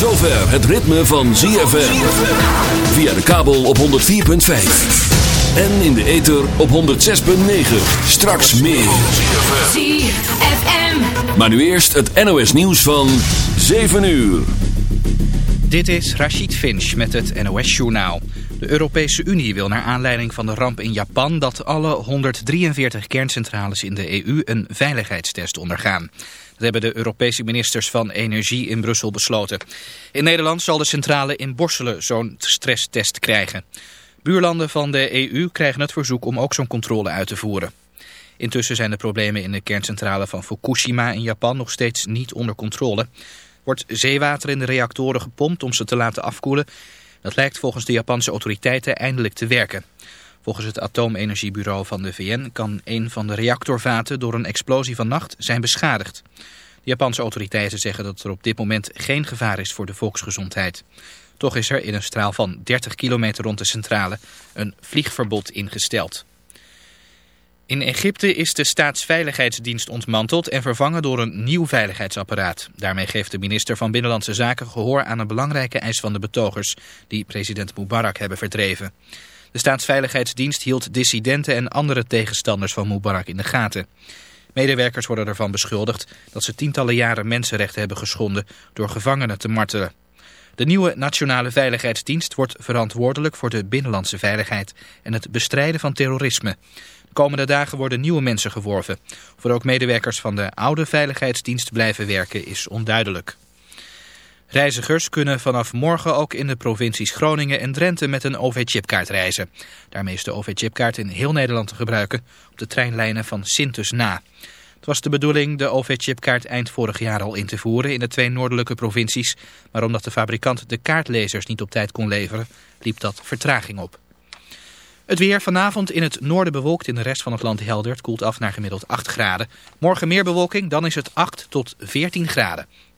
zover het ritme van ZFM. Via de kabel op 104.5. En in de ether op 106.9. Straks meer. ZFM. Maar nu eerst het NOS nieuws van 7 uur. Dit is Rachid Finch met het NOS-journaal. De Europese Unie wil naar aanleiding van de ramp in Japan... dat alle 143 kerncentrales in de EU een veiligheidstest ondergaan. Dat hebben de Europese ministers van Energie in Brussel besloten. In Nederland zal de centrale in Borselen zo'n stresstest krijgen. Buurlanden van de EU krijgen het verzoek om ook zo'n controle uit te voeren. Intussen zijn de problemen in de kerncentrale van Fukushima in Japan nog steeds niet onder controle. Wordt zeewater in de reactoren gepompt om ze te laten afkoelen. Dat lijkt volgens de Japanse autoriteiten eindelijk te werken. Volgens het atoomenergiebureau van de VN kan een van de reactorvaten door een explosie van nacht zijn beschadigd. De Japanse autoriteiten zeggen dat er op dit moment geen gevaar is voor de volksgezondheid. Toch is er in een straal van 30 kilometer rond de centrale een vliegverbod ingesteld. In Egypte is de staatsveiligheidsdienst ontmanteld en vervangen door een nieuw veiligheidsapparaat. Daarmee geeft de minister van Binnenlandse Zaken gehoor aan een belangrijke eis van de betogers die president Mubarak hebben verdreven. De staatsveiligheidsdienst hield dissidenten en andere tegenstanders van Mubarak in de gaten. Medewerkers worden ervan beschuldigd dat ze tientallen jaren mensenrechten hebben geschonden door gevangenen te martelen. De nieuwe Nationale Veiligheidsdienst wordt verantwoordelijk voor de binnenlandse veiligheid en het bestrijden van terrorisme. De komende dagen worden nieuwe mensen geworven. Of ook medewerkers van de oude veiligheidsdienst blijven werken is onduidelijk. Reizigers kunnen vanaf morgen ook in de provincies Groningen en Drenthe met een OV-chipkaart reizen. Daarmee is de OV-chipkaart in heel Nederland te gebruiken op de treinlijnen van Sintus na. Het was de bedoeling de OV-chipkaart eind vorig jaar al in te voeren in de twee noordelijke provincies. Maar omdat de fabrikant de kaartlezers niet op tijd kon leveren, liep dat vertraging op. Het weer vanavond in het noorden bewolkt, in de rest van het land helder. Het koelt af naar gemiddeld 8 graden. Morgen meer bewolking, dan is het 8 tot 14 graden.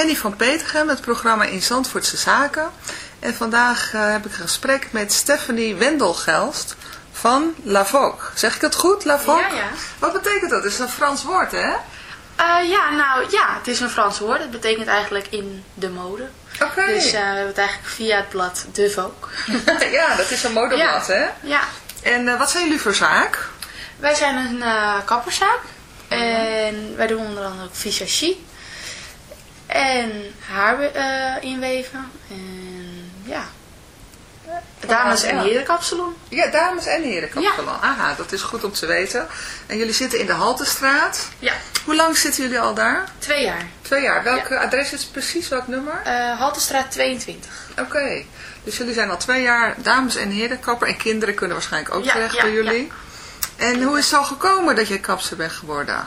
Henny van Petergem, het programma in Zandvoortse Zaken. En vandaag eh, heb ik een gesprek met Stephanie Wendelgelst van La Vogue. Zeg ik het goed, La Vogue? Ja, ja. Wat betekent dat? Het is een Frans woord, hè? Eh, ja, nou ja, het is een Frans woord. Het betekent eigenlijk in de mode. Oké. Dus eh, we hebben het eigenlijk via het blad De Vogue. ja, dat is een modeblad, ja. hè? Ja, En wat zijn jullie voor zaak? wij zijn een kapperszaak. En wij doen onder andere ook visagie. En haar eh, inweven. En ja, dames- en ja. herenkapsalon. Ja, dames en heren kapsalon. Aha, dat is goed om te weten. En jullie zitten in de Haltestraat. Ja, Hoe lang zitten jullie al daar? twee jaar. Twee jaar. Welk adres is precies? Welk nummer? Eh Haltestraat 22. Oké. Dus jullie zijn al twee jaar dames en heren kapper. En kinderen kunnen waarschijnlijk ook Ja, terecht ja, bij jullie. En hoe is het zo gekomen dat je kapster bent geworden?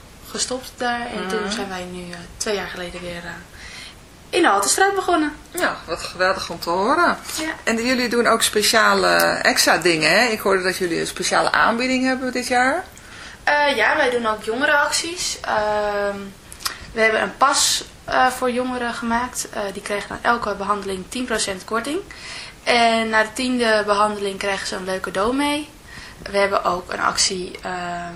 gestopt daar. En toen zijn wij nu eh, twee jaar geleden weer eh, in de Haltestraat begonnen. Ja, wat geweldig om te horen. Ja. En jullie doen ook speciale extra dingen, hè? Ik hoorde dat jullie een speciale aanbieding hebben dit jaar. Eh, ja, wij doen ook jongerenacties. Ehm, we hebben een pas eh, voor jongeren gemaakt. Eh, die krijgen na elke behandeling 10% korting. En na de tiende behandeling krijgen ze een leuke cadeau mee. We hebben ook een actie, ehm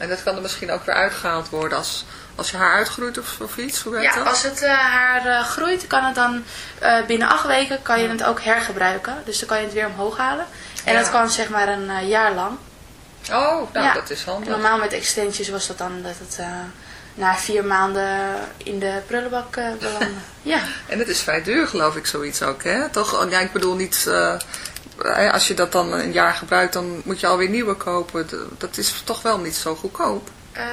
En dat kan er misschien ook weer uitgehaald worden als, als je haar uitgroeit of, of iets. Hoe werkt Ja, dat? als het eh, haar eh, groeit, kan het dan eh, binnen acht weken kan je het ook hergebruiken. Dus dan kan je het weer omhoog halen. En Ja. dat kan zeg maar een jaar lang. Oh, nou Ja. dat is handig. Normaal met extensions was dat dan dat het na vier maanden in de prullenbak belandde. ja. En het is vrij duur geloof ik zoiets ook, hè? Toch, ja, ik bedoel niet... als je dat dan een jaar gebruikt, dan moet je alweer nieuwe kopen. Dat is toch wel niet zo goedkoop. Eh,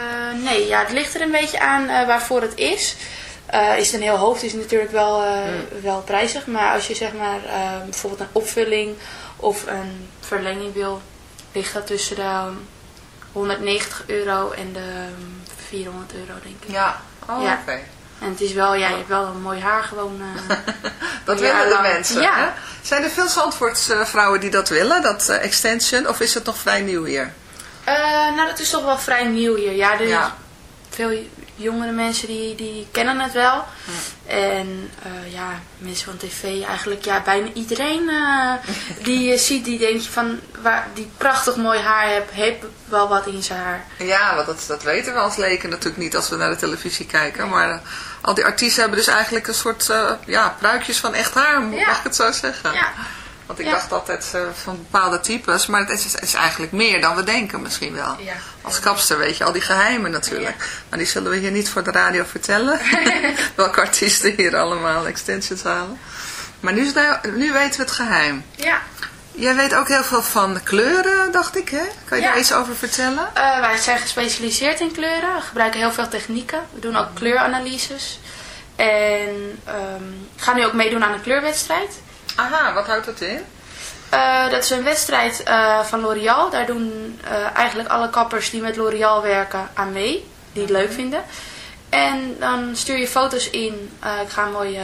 nee, ja, het ligt er een beetje aan eh, waarvoor het is. Eh, is het een heel hoofd, is het natuurlijk wel, eh, wel prijzig. Maar als je zeg maar bijvoorbeeld een opvulling of een verlenging wil, ligt dat tussen de 190 euro en de 400 euro, denk ik. Ja. Oh, Ja. oké. En het is wel, ja, je hebt wel een mooi haar gewoon. eh, Dat Ja, willen de mensen. Ja. Hè? Zijn er veel Zandvoortse vrouwen die dat willen, dat eh, extension? Of is het nog vrij nieuw hier? eh, nou, dat is toch wel vrij nieuw hier. Ja, er Ja. veel jongere mensen die, die kennen het wel. En eh, ja, mensen van tv eigenlijk, ja, bijna iedereen die je ziet, die denk je van, waar, die prachtig mooi haar heeft, heeft wel wat in zijn haar. Ja, want dat, dat weten we als leken natuurlijk niet als we naar de televisie kijken. Maar al die artiesten hebben dus eigenlijk een soort eh, ja, pruikjes van echt haar, Ja. mag ik het zo zeggen? Ja, Want ik Ja. dacht altijd eh, van bepaalde types, maar het is, is eigenlijk meer dan we denken misschien wel. Ja. Als kapster weet je al die geheimen natuurlijk. Maar die zullen we hier niet voor de radio vertellen. Welke artiesten hier allemaal extensions halen. Maar nu, nu weten we het geheim. ja. Jij weet ook heel veel van kleuren, dacht ik, hè? Kan je Ja. daar iets over vertellen? Eh, wij zijn gespecialiseerd in kleuren. We gebruiken heel veel technieken. We doen ook kleuranalyses. En ehm gaan nu ook meedoen aan een kleurwedstrijd. Aha, wat houdt dat in? Eh, dat is een wedstrijd eh, van L'Oreal. Daar doen eigenlijk alle kappers die met L'Oreal werken aan mee. Die het leuk vinden. En dan stuur je foto's in. Ik ga een mooi eh,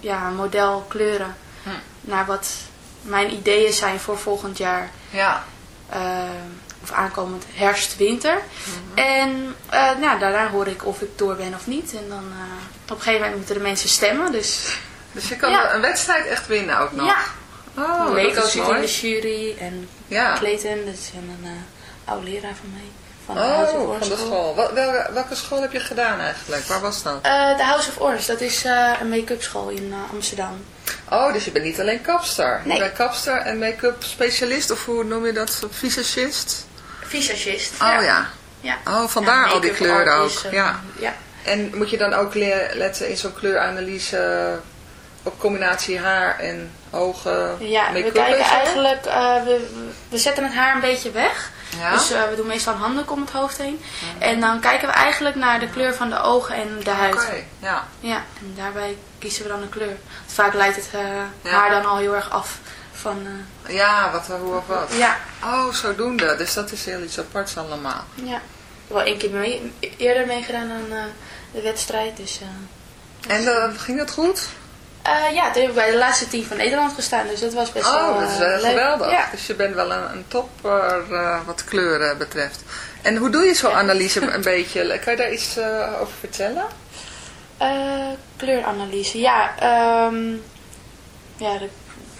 ja, model kleuren. Naar wat mijn ideeën zijn voor volgend jaar. Ja. eh, of aankomend herfst-winter. En eh, nou, daarna hoor ik of ik door ben of niet. En dan eh, op een gegeven moment moeten de mensen stemmen. Dus Dus je kan Ja. een wedstrijd echt winnen ook nog. ja, Oh, Leko is zit in de jury. En Ja. Clayton, dat is een oude leraar van mij. Van de House of Oh, Orange van de school. Wel- welke, welke school heb je gedaan eigenlijk? Waar was dat? Eh, de House of Orange, dat is eh, een make-up school in eh, Amsterdam. Oh, dus je bent niet alleen kapster. Nee. Je bent kapster en make-up specialist, of hoe noem je dat? Visagist? Visagist. Oh ja. ja. Oh, vandaar Ja, al die kleuren ook. artist, Ja. ja. En moet je dan ook le- letten in zo'n kleuranalyse op combinatie haar en ogen, Ja, we kijken eigenlijk, we, we zetten het haar een beetje weg. Ja? Dus eh, we doen meestal een handdoek om het hoofd heen. En dan kijken we eigenlijk naar de kleur van de ogen en de huid. Oké, ja. Ja, en daarbij kiezen we dan een kleur. Want vaak leidt het eh, haar dan al heel erg af van... eh, Ja, wat, hoe of wat. ja, Oh, zodoende. Dus dat is heel iets aparts allemaal. ja. Wel één keer mee, eerder meegedaan aan de wedstrijd. Dus En ging dat goed? Eh, ja, toen heb ik bij de laatste team van Nederland gestaan. Dus dat was best wel Oh, dat is eh, leuk. geweldig. Ja. Dus je bent wel een, een topper eh, wat kleuren betreft. En hoe doe je zo'n analyse een beetje? Kan je daar iets eh, over vertellen? Eh, kleuranalyse, ja. ehm, ja, de,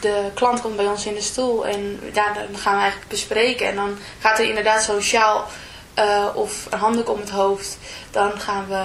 de klant komt bij ons in de stoel en ja, dan gaan we eigenlijk bespreken. En dan gaat er inderdaad zo'n sjaal eh, of een handdoek om het hoofd. Dan gaan we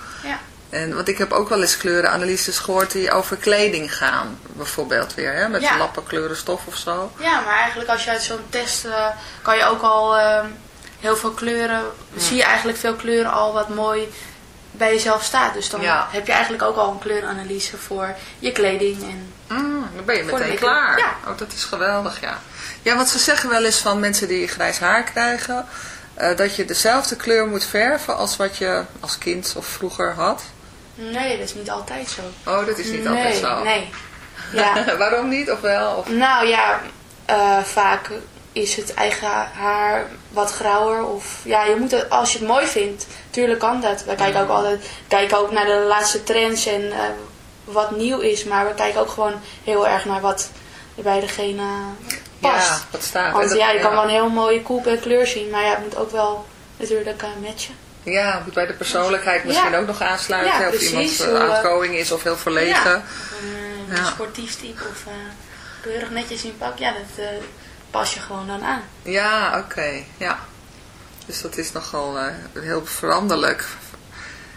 En, want ik heb ook wel eens kleurenanalyses gehoord die over kleding gaan. Bijvoorbeeld weer, hè, met Ja. lappen kleurenstof of zo. Ja, maar eigenlijk als je uit zo'n test eh, kan je ook al ehm, heel veel kleuren, zie je eigenlijk veel kleuren al wat mooi bij jezelf staat. Dus dan Ja. heb je eigenlijk ook al een kleuranalyse voor je kleding. En, Mm, dan ben je meteen klaar. Ja. Oh, dat is geweldig, ja. Ja, want ze zeggen wel eens van mensen die grijs haar krijgen... eh, dat je dezelfde kleur moet verven als wat je als kind of vroeger had. Nee, dat is niet altijd zo. Oh, dat is niet nee, altijd zo. Nee, ja. Waarom niet? Of wel? Of... nou ja, eh, vaak is het eigen haar wat grauwer. Of ja, je moet het, als je het mooi vindt, tuurlijk kan dat. We kijken ook altijd kijken ook naar de laatste trends en eh, wat nieuw is. Maar we kijken ook gewoon heel erg naar wat er bij degene past. Ja, wat staat. En Want dat- ja, je kan wel een heel mooie koep kleur zien, maar ja, het moet ook wel natuurlijk eh, matchen. Ja, moet bij de persoonlijkheid misschien Ja. ook nog aansluiten. Ja, of iemand uh, eh, outgoing is of heel verlegen. Ja. Een Ja. sportief type of uh, keurig netjes in pak, ja, dat uh, pas je gewoon dan aan. Ja, oké. Ja. Dus dat is nogal heel veranderlijk.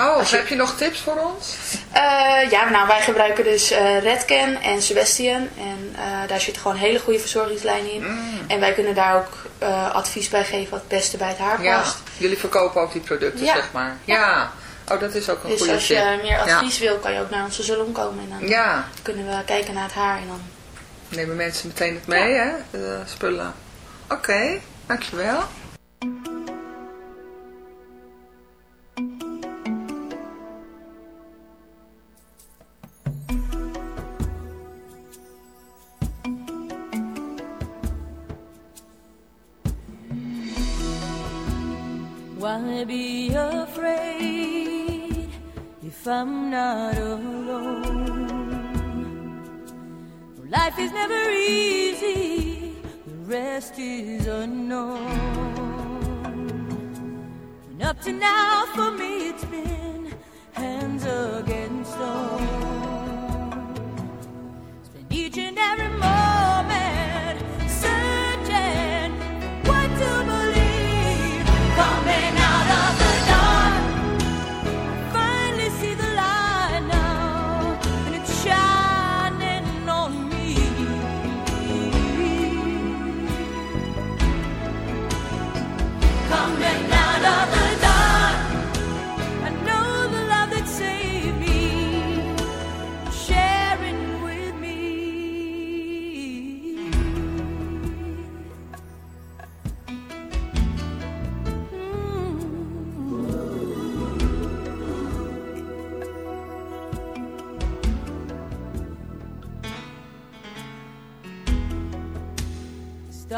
Oh, Als je- heb je nog tips voor ons? Eh, ja, nou wij gebruiken dus eh Redken en Sebastian. En eh, daar zit gewoon een hele goede verzorgingslijn in. Mm. En wij kunnen daar ook advies bij geven wat het beste bij het haar Ja, past. jullie verkopen ook die producten, Ja. zeg maar. Ja. Oh, dat is ook een Dus goede als tip. je meer advies wil, kan je ook naar onze salon komen. En dan Ja, kunnen we kijken naar het haar. En dan... nemen mensen meteen het mee, hè? De spullen. Oké, dankjewel. Why be afraid if I'm not alone? Life is never easy, the rest is unknown. And up to now, for me, it's been hands against stone. Spend each and every moment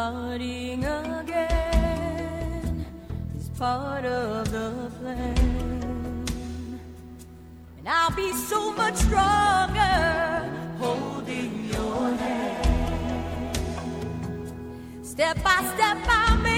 Starting again is part of the plan. And I'll be so much stronger holding your hand. Step by step, I'll make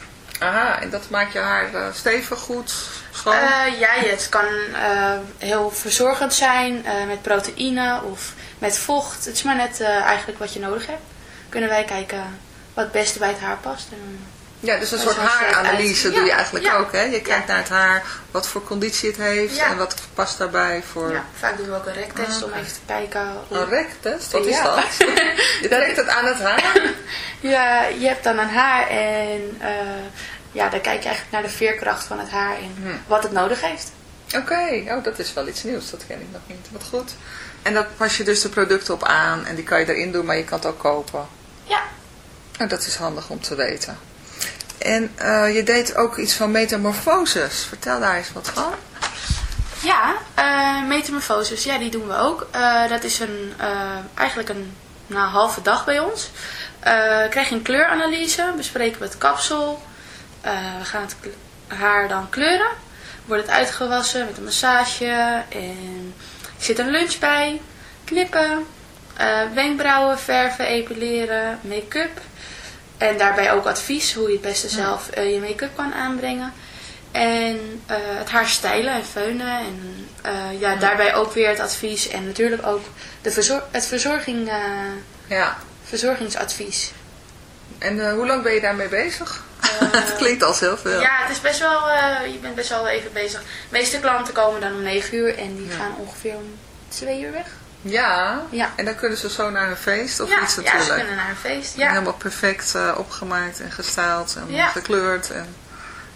Aha, en dat maakt je haar eh, stevig, goed, schoon? Eh, ja, het kan eh, heel verzorgend zijn met proteïne of met vocht. Het is maar net eigenlijk wat je nodig hebt. Kunnen wij kijken wat het beste bij het haar past. En, ja, dus een dat soort haaranalyse uit. doe je Ja, eigenlijk ja, ook, hè? Je kijkt naar het haar, wat voor conditie het heeft en wat past daarbij voor... ja, vaak doen we ook een rektest om even te kijken. hoe- Een rektest? Wat is dat? Je trekt het aan het haar? Ja, je hebt dan een haar en eh, ja, dan kijk je eigenlijk naar de veerkracht van het haar en Hm. wat het nodig heeft. Oké, oh, dat is wel iets nieuws. Dat ken ik nog niet. Wat goed. En daar pas je dus de producten op aan en die kan je erin doen, maar je kan het ook kopen. Ja. Nou, dat is handig om te weten. En eh, je deed ook iets van metamorfoses. Vertel daar eens wat van. Ja, metamorfoses, ja, die doen we ook. Eh, dat is een, eigenlijk een nou, halve dag bij ons. Krijg je een kleuranalyse, bespreken we het kapsel. We gaan het haar dan kleuren. Wordt het uitgewassen met een massage. En er zit een lunch bij. Knippen. wenkbrauwen verven, epileren, make-up. En daarbij ook advies hoe je het beste zelf eh, je make-up kan aanbrengen. En eh, het haar stijlen en feunen. En eh, ja, daarbij ook weer het advies. En natuurlijk ook de verzor het verzorging, Ja. verzorgingsadvies. En hoe lang ben je daarmee bezig? Het klinkt als heel veel. Ja, het is best wel, je bent best wel even bezig. De meeste klanten komen dan om 9 uur en die gaan ongeveer om 2 uur weg. Ja, Ja. en dan kunnen ze zo naar een feest of ja, iets ja, natuurlijk. ze kunnen naar een feest. Ja. Helemaal perfect eh, opgemaakt en gestyled en Ja. gekleurd en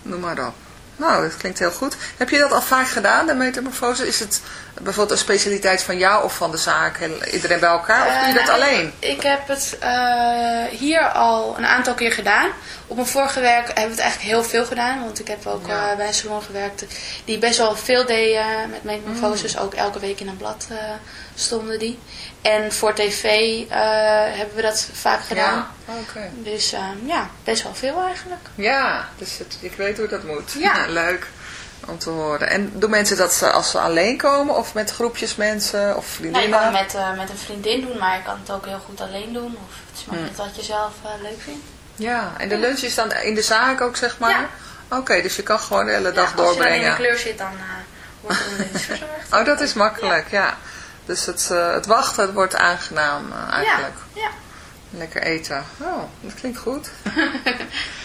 noem maar op. Nou, dat klinkt heel goed. Heb je dat al vaak gedaan, de metamorfose? Is het bijvoorbeeld een specialiteit van jou of van de zaak? Iedereen bij elkaar? Of doe je Eh, dat nou, alleen? Ik heb het eh, hier al een aantal keer gedaan. Op mijn vorige werk hebben we het eigenlijk heel veel gedaan. Want ik heb ook Ja. eh, bij een salon gewerkt die best wel veel deed eh, met metamorfoses. Mm. Ook elke week in een blad stonden die. En voor tv hebben we dat vaak gedaan. Ja, oké. Dus eh, ja, best wel veel eigenlijk. Ja, dus het, ik weet hoe dat moet. Ja. Leuk om te horen. En doen mensen dat ze- als ze alleen komen of met groepjes mensen of Nou, je vriendinnen? kan het met, eh, met een vriendin doen, maar je kan het ook heel goed alleen doen. Of het is maar Mm. net wat je zelf eh, leuk vindt. Ja, en de lunch is dan in de zaak ook, zeg maar? Ja. Oké, dus je kan gewoon de hele dag Ja, als je in doorbrengen. de kleur zit, dan eh, wordt er een lunch verzorgd. Oh, dat is makkelijk, ja. Dus het, het wachten het wordt aangenaam eigenlijk. Ja. Lekker eten. Oh, dat klinkt goed.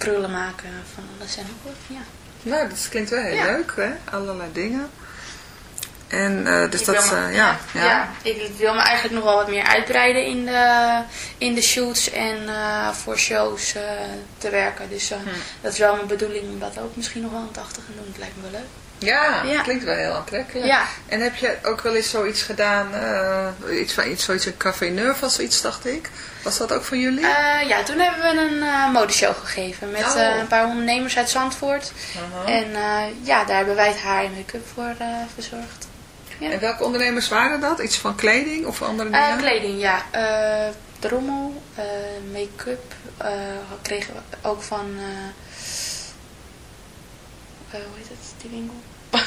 krullen maken van alles en. Ja. Nou, dat klinkt wel heel Ja. leuk, hè? Allerlei dingen. En eh, dus Ik dat, me- eh, ja, ja. ja, ik wil me eigenlijk nog wel wat meer uitbreiden in de, in de shoots en eh, voor shows te werken. Dus Hm. dat is wel mijn bedoeling om dat ook misschien nog wel aan het achter te gaan doen. Het lijkt me wel leuk. Ja, Ja. klinkt wel heel aantrekkelijk. Ja. En heb je ook wel eens zoiets gedaan, eh, iets van iets, zoiets een Café Neuf of zoiets, dacht ik. Was dat ook van jullie? Eh, ja, toen hebben we een eh, modeshow gegeven met Oh. een paar ondernemers uit Zandvoort. Aha. En ja, daar hebben wij het haar en make-up voor verzorgd. Ja. En welke ondernemers waren dat? Iets van kleding of andere dingen? kleding, ja. Drommel, make-up kregen we ook van, hoe heet het, die winkel?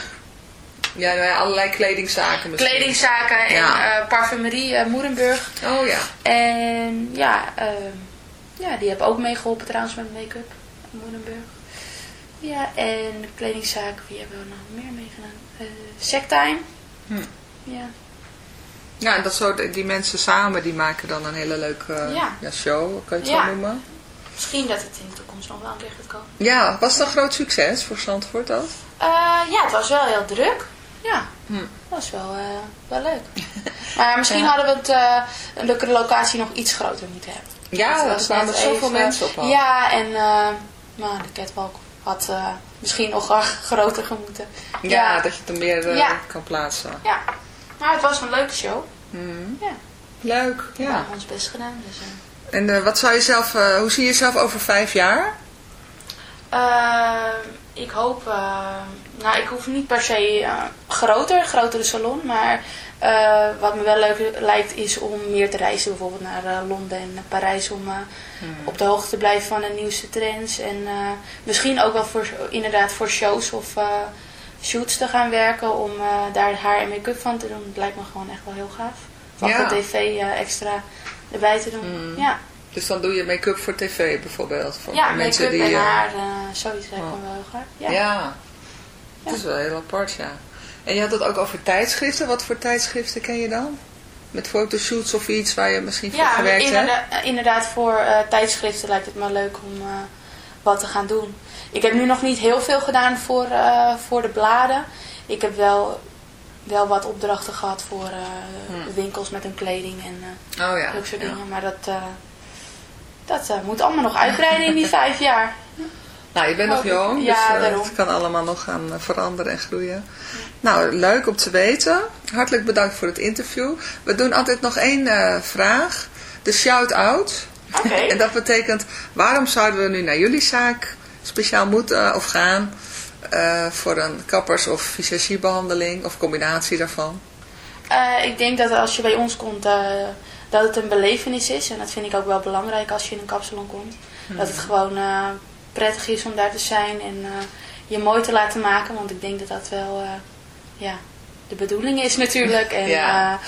Ja, nou ja, allerlei kledingzaken misschien. Kledingzaken en Ja. eh, parfumerie eh, Moerenburg. Oh ja. En ja, ehm, ja, die hebben ook meegeholpen trouwens met make-up, Moerenburg. Ja, en kledingzaken, wie hebben we nog meer meegedaan? Eh Sectime. Hm. Ja. Ja, en dat zo, die mensen samen, die maken dan een hele leuke Ja. show, kan je het zo noemen? Misschien dat het in de toekomst nog wel een keer gaat komen. Ja, was dat een groot succes voor Zandvoort dat? Eh, ja, het was wel heel druk. Ja, Hm. dat was wel, eh, wel leuk. maar misschien Ja. hadden we het, eh, een leuke locatie nog iets groter moeten hebben. Ja, Het er kwamen zoveel mensen op af. Ja, en eh, nou, de catwalk had eh, misschien nog wel groter gemoeten. Ja, dat je het er meer Ja. kan plaatsen. Ja, maar het was een leuke show. Mhm. Ja, Leuk, we ja. hebben ons best gedaan. Dus, eh. En eh, wat zou je zelf, eh, hoe zie je jezelf over vijf jaar? Eh, ik hoop, eh, nou ik hoef niet per se groter, grotere salon, maar wat me wel leuk lijkt is om meer te reizen, bijvoorbeeld naar Londen en Parijs, om eh, op de hoogte te blijven van de nieuwste trends en misschien ook wel voor, inderdaad voor shows of shoots te gaan werken, om daar haar en make-up van te doen. Dat lijkt me gewoon echt wel heel gaaf. Van Ja. voor tv extra erbij te doen. Mm. Ja, Dus dan doe je make-up voor tv bijvoorbeeld. Voor ja mensen make-up die, en eh, haar, eh, zoiets Oh. wel heel gaaf. Ja. Ja. dat is wel heel apart, ja. En je had het ook over tijdschriften. Wat voor tijdschriften ken je dan? Met fotoshoots of iets waar je misschien voor Ja, gewerkt hebt? inderdaad, inderdaad voor eh, tijdschriften lijkt het me leuk om eh, wat te gaan doen. Ik heb nu nog niet heel veel gedaan voor, eh, voor de bladen. Ik heb wel, wel wat opdrachten gehad voor eh, Hmm. winkels met hun kleding en eh Oh ja. dat soort ja. dingen. Maar dat, eh, dat moet allemaal nog uitbreiden in die vijf jaar. Nou, je bent nog jong, Ja, dus daarom. het kan allemaal nog gaan veranderen en groeien. Nou, leuk om te weten. Hartelijk bedankt voor het interview. We doen altijd nog één vraag. De shout-out. Oké. en dat betekent, waarom zouden we nu naar jullie zaak speciaal moeten of gaan eh, voor een kappers- of visagiebehandeling of combinatie daarvan? Eh, ik denk dat als je bij ons komt, eh, dat het een belevenis is. En dat vind ik ook wel belangrijk als je in een kapsalon komt. Hmm. Dat het gewoon prettig is om daar te zijn en je mooi te laten maken. Want ik denk dat dat wel ja, de bedoeling is natuurlijk. En ja.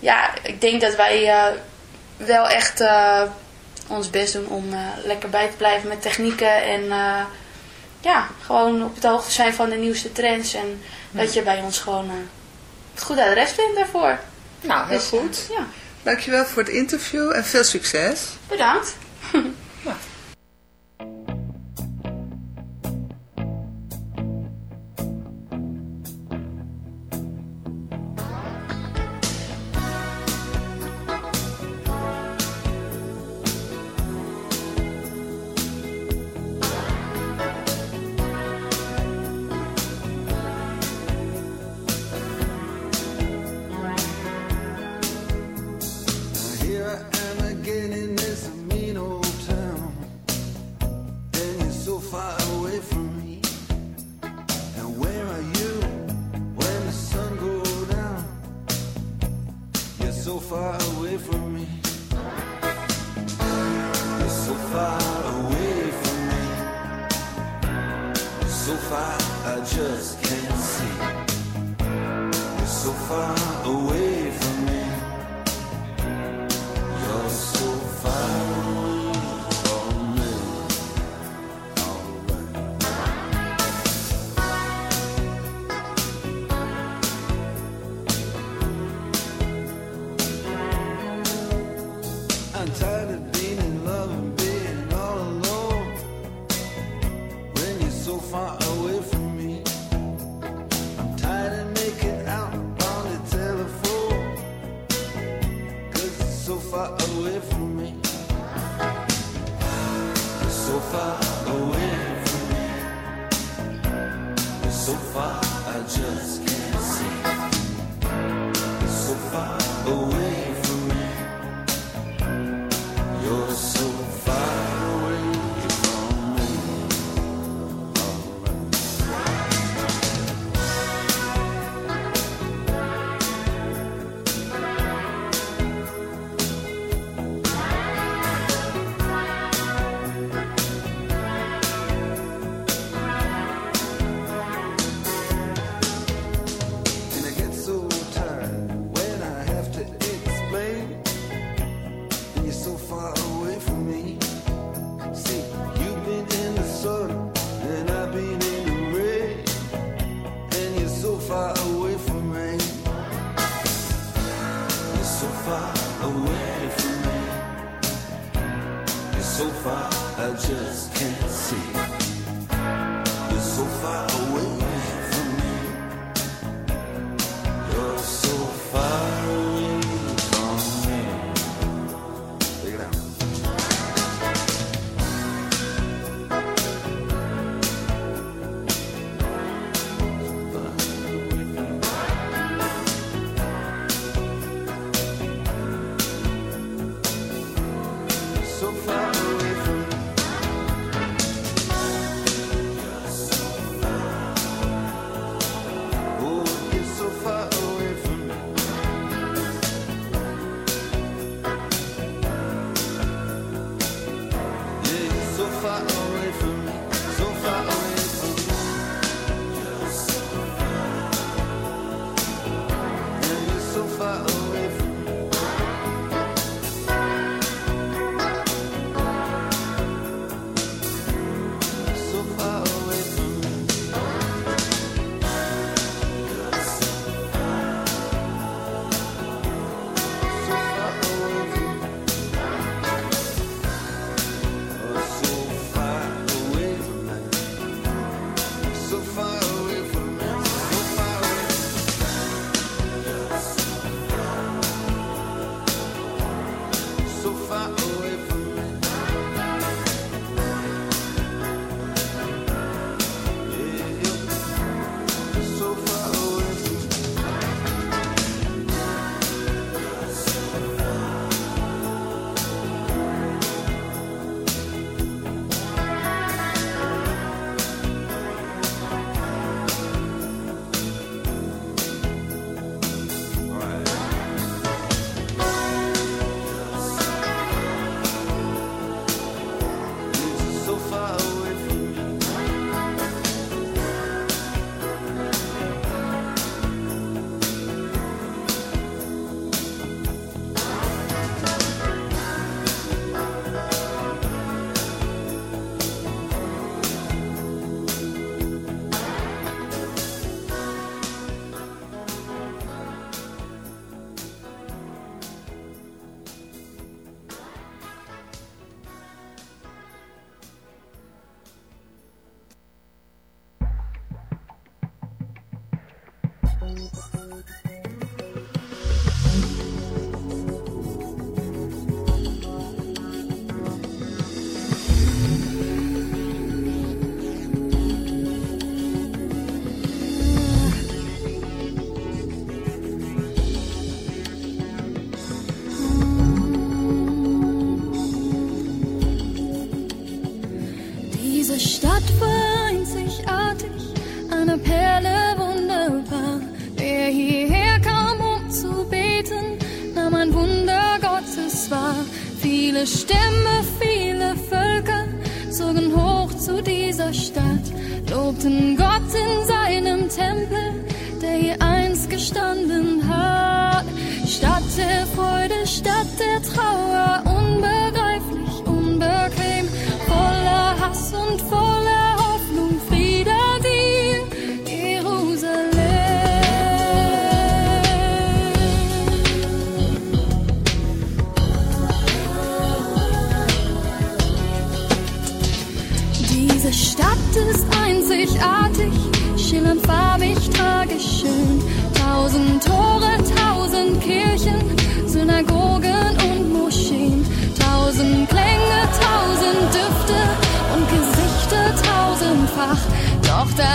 ja, ik denk dat wij wel echt ons best doen om lekker bij te blijven met technieken en ja, gewoon op het hoogte zijn van de nieuwste trends. En dat je bij ons gewoon eh, het goede adres vindt daarvoor. Nou, heel dus, goed. Ja. Dankjewel voor het interview en veel succes. Bedankt.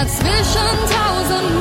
zwischen tausend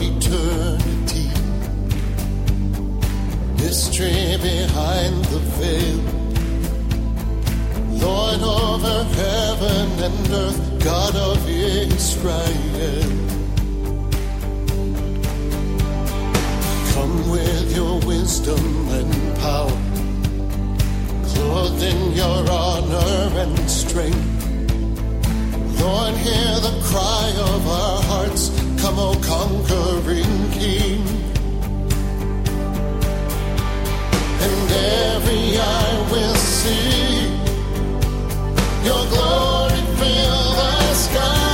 eternity. mystery behind the veil. Lord over heaven and earth, God of Israel. Come with your wisdom and power, clothed in your honor and strength. Lord, hear the cry of our hearts Come, O conquering King. And every eye will see your glory fill the sky.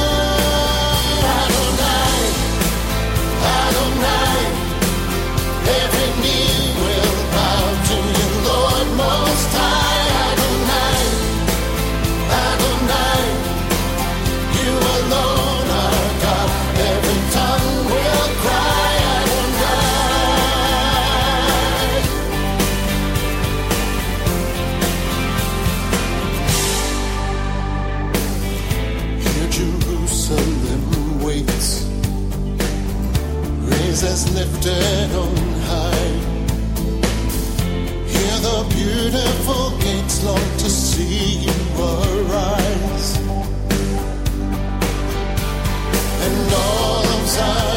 lifted on high. Hear the beautiful gates, long to see you arise. And all of Zion.